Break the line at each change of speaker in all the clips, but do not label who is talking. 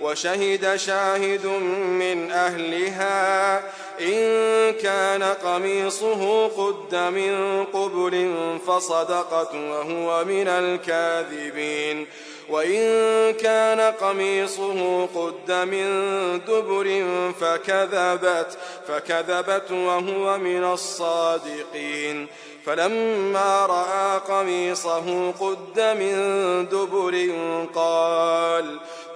وشهد شاهد من أهلها. إن كان قميصه قد من قبل فصدقت وهو من الكاذبين. وإن كان قميصه قد من دبر فكذبت فكذبت وهو من الصادقين. فلما رأى قميصه قد من دبر قال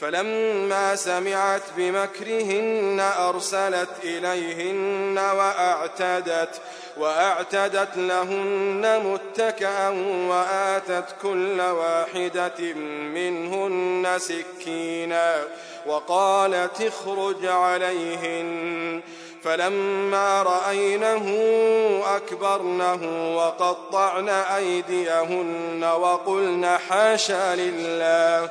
فلما سمعت بمكرهن أرسلت إليهن وأعتدت وأعتدت لهن متكأ وآتت كل واحدة منهن سكينا وقالت اخرج عليهن. فلما رأينه أكبرنه وقطعن أيديهن وقلن حاشا لله.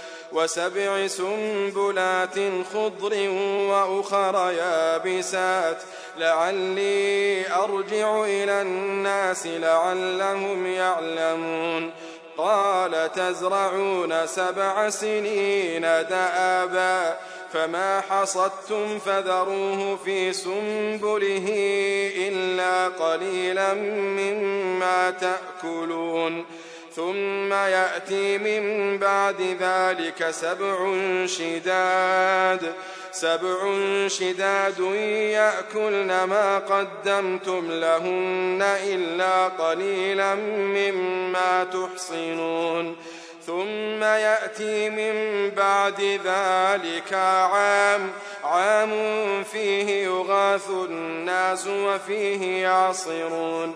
وسبع سنبلات خضر وأخر يابسات. لعلي أرجع إلى الناس لعلهم يعلمون. قال تزرعون سبع سنين دآبا. فما حصدتم فذروه في سنبله إلا قليلا مما تأكلون. ثم يأتي من بعد ذلك سبع شداد. سبع شداد يأكلن ما قدمتم لهن إلا قليلا مما تحصنون. ثم يأتي من بعد ذلك عام. عام فيه يغاث الناس وفيه يعصرون.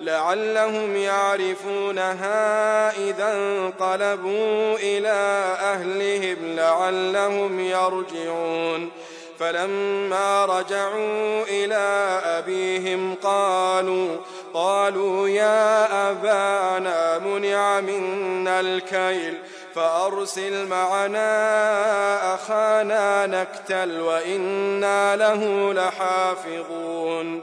لعلهم يعرفونها إذا انقلبوا إلى أهلهم لعلهم يرجعون. فلما رجعوا إلى أبيهم قالوا قالوا يا أبانا منع منا الكيل فأرسل معنا أخانا نكتل وإنا له لحافظون.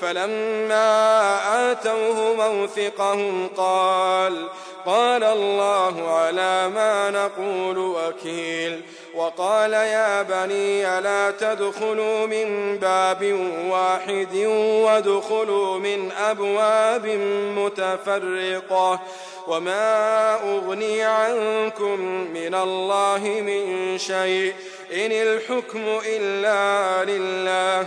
فلما آتوه موثقهم قال قال الله على ما نقول وكيل. وقال يا بني لا تدخلوا من باب واحد وادخلوا من أبواب متفرقة؟ وما أغني عنكم من الله من شيء. إن الحكم إلا لله.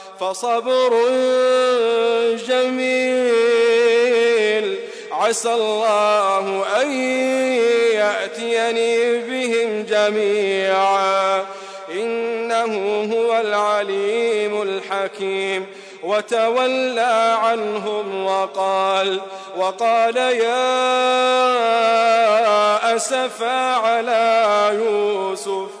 فصبر جميل. عسى الله أن يأتيني بهم جميعا. إنه هو العليم الحكيم. وتولى عنهم وقال وقال يا أسفا على يوسف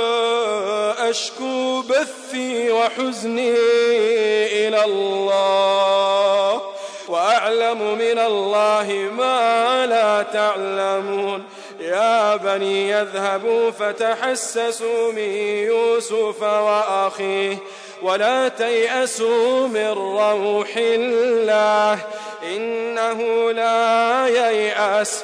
أشكو بثي وحزني إلى الله وأعلم من الله ما لا تعلمون يا بني يذهبوا فتحسسوا من يوسف وأخيه ولا تيأسوا من روح الله إنه لا ييأس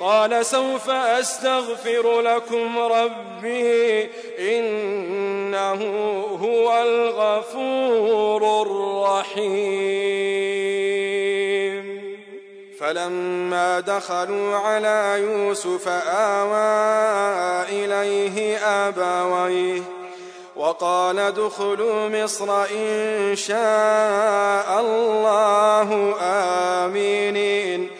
قال سوف أستغفر لكم ربي إنه هو الغفور الرحيم. فلما دخلوا على يوسف آوى إليه أبويه وقال ادخلوا مصر إن شاء الله آمنين.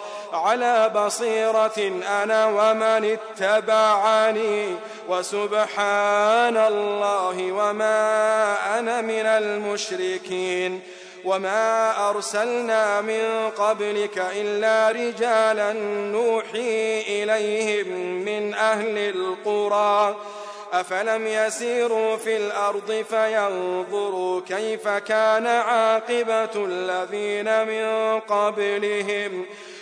على بصيرة أنا ومن اتبعني وسبحان الله وما أنا من المشركين وما أرسلنا من قبلك إلا رجالا نوحي إليهم من أهل القرى أفلم يسيروا في الأرض فينظروا كيف كان عاقبة الذين من قبلهم